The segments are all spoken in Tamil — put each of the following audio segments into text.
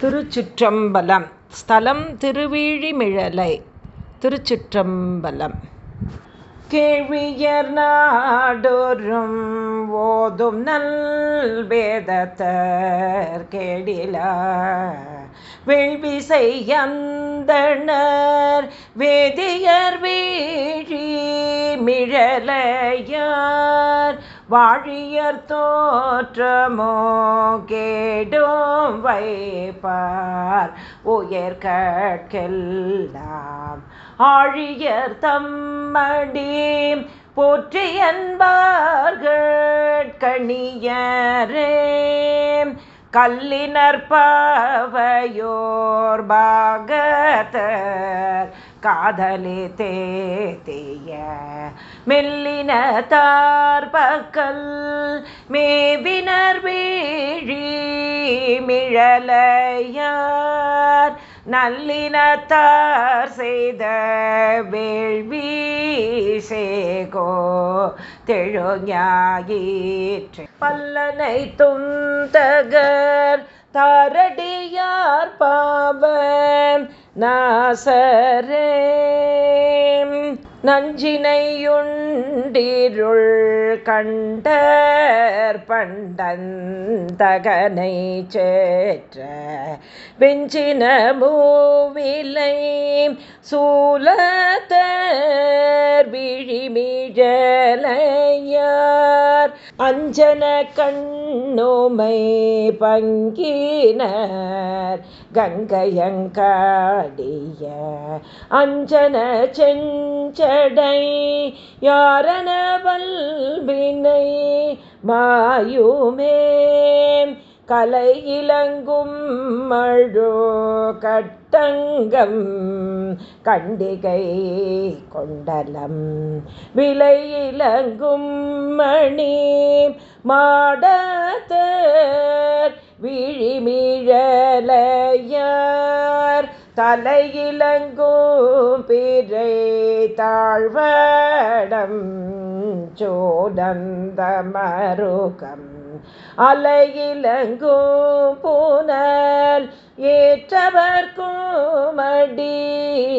திருச்சிற்றம்பலம். ஸ்தலம் திருவிழிமிழலை. திருச்சிற்றம்பலம். கேள்வியர் நாடொரும் ஓதும் நல் வேதத்தர் கேடில. வேள்விசை அந்தணர் வேதியர் வீழி மிழலையார். வாழியர் தோற்றமோ கேடும் வைப்பார். உயர் கட்கெல்லாம் ஆழியர் தம்மடி போற்றி என்பார்கள் கணியரே. கல்லினர் பாவையோர் பாகத்தர் காதலே தேய. மெல்லின தார்பக்கல் மேவினர் வீழி மிழலையார். நல்லினத்தார் செய்த வேள்வி சேகோ தெழுஞாயிற்று. பல்லனை துந்தகர் தாரடியார் பாவம் நாசரே. நஞ்சினையுண்டிருள் கண்டர் பண்டந்தகனை சேற்ற வெஞ்சின மூவிலை சூலத்தர் விழிமிழலையார் அஞ்சன கண்ணுமை பங்கினர் கங்கையங்காடிய அஞ்சன செஞ்ச செஞ்சடை யாரன வல்வினை மாயுமே. கலை இலங்கும் மழோ கட்டங்கம் கண்டிகை கொண்டலம். விலை இலங்கும் மணி மாடத்தர் விழிமிழலையா. தலையிலங்கும் பிறை தாழ்வடம் சோதந்த மருகம். அலையிலங்கும் பூனல் ஏற்றவர்க்கும் அடியார்க்குமே.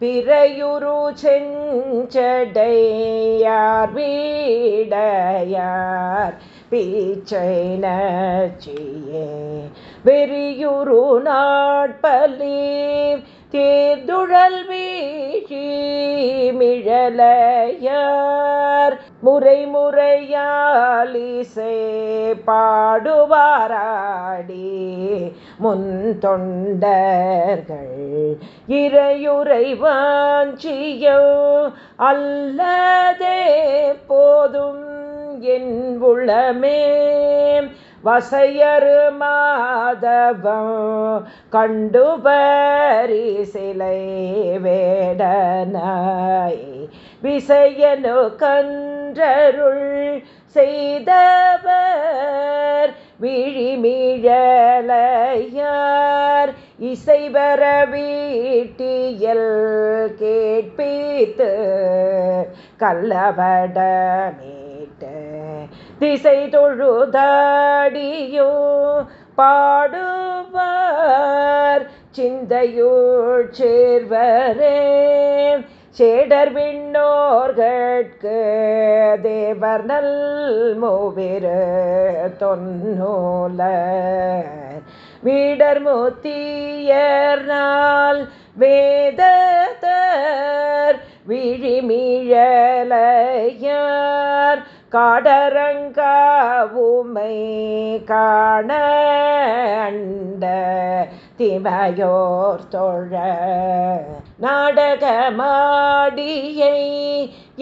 பிறையுரு செஞ்சடையார் வீடையார் பீச்சை நச்சியே. வெறியுரு நாட்பலி தேர்துழல் வீழி மிழலையார் முறை முறையாலிசை பாடுவாராடி. முன் தொண்டர்கள் இறையுறை அல்லதே போதும் என் உளமே வசையரு மாதவம் கண்டு பரிசிலை வேடனாய். விசையனு கன்றருள் செய்தவர் விழிமிழலையார் இசைவர வீட்டியல் கேட்பித்து கல்லவடமேட்டு திசை தொழுதாடியோ பாடுவார் சிந்தையுள் சேர்வரே. சேடர் விண்ணோர்கட்கு தேவர் நல் மூவிரு தொன்னூலர். வீடர் முத்தியர் நாள் வேதத்தர் விழிமிழலையார் காடரங்காவுமை காண அண்ட திமையோர் தொழ நாடகமாடியை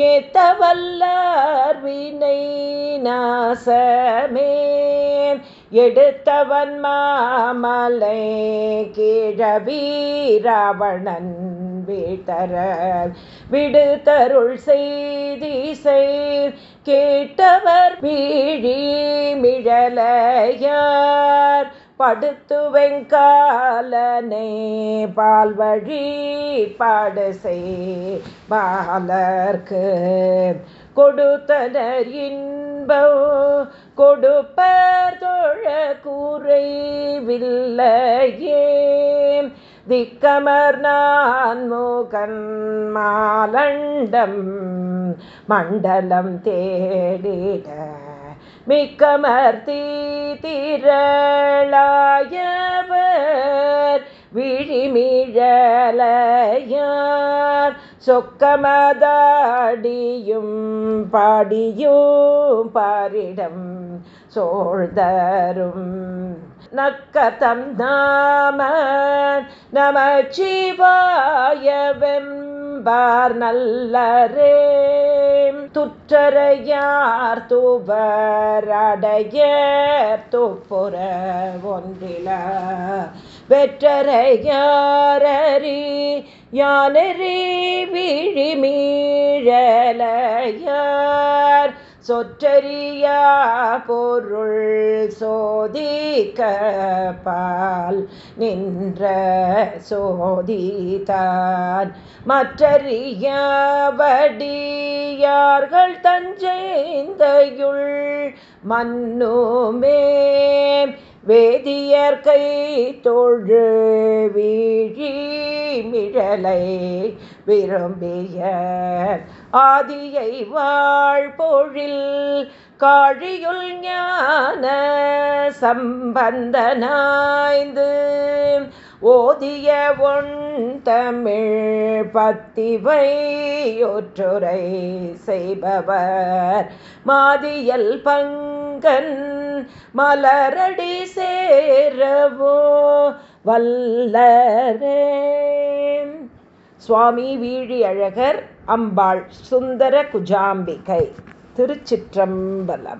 ஏத்தவல்லார் வினை நாசமே. எடுத்தவன் மாமலை கீழவீராவணன் வீட்டர விடுதருள் செய்திசை கேட்டவர் பீழி மிழலையார். படுத்து வெங்காலனே பால்வழி பாடு செய் பாலர்க்கு கொடுத்தனர் இன்போ கொடுப்பர் தொழ கூரைவில்லையே திக்கமர் நான் மூகன் மாலண்டம். மண்டலம் தேடிட மிக்கமர்த்தி திரளாயவர் விழிமிழலையா சொக்கமதாடியும் பாடியும் பாரிடம் சோழ்தரும். நக்கதம் நாம நமச்சிவாயவெம்பார் நல்லரே. துற்றரையார் துவரடைய துப்புற ஒன்றில வெற்றரையாரறி யானறி விழிமீழலையார் சொற்றறியா பொருள் சோதிக்க பால் நின்ற சோதித்தான் மற்றறியவடியார்கள் தஞ்சைந்தையுள் மன்னுமே வேதியற்கை தொழு வீழி மிழலை விரும்பிய ஆதியை வாழ்பொழில் காழியுள் ஞான சம்பந்தனாய்ந்து ஓதிய ஒன் தமிழ் பத்திவையொற்றுரை செய்பவர். மாதியல் பங்கன் மலரடி சேரவோ வல்லரே. சுவாமி வீழி அழகர் அம்பாள் சுந்தர குஜாம்பிகை. திருச்சிற்றம்பலம்.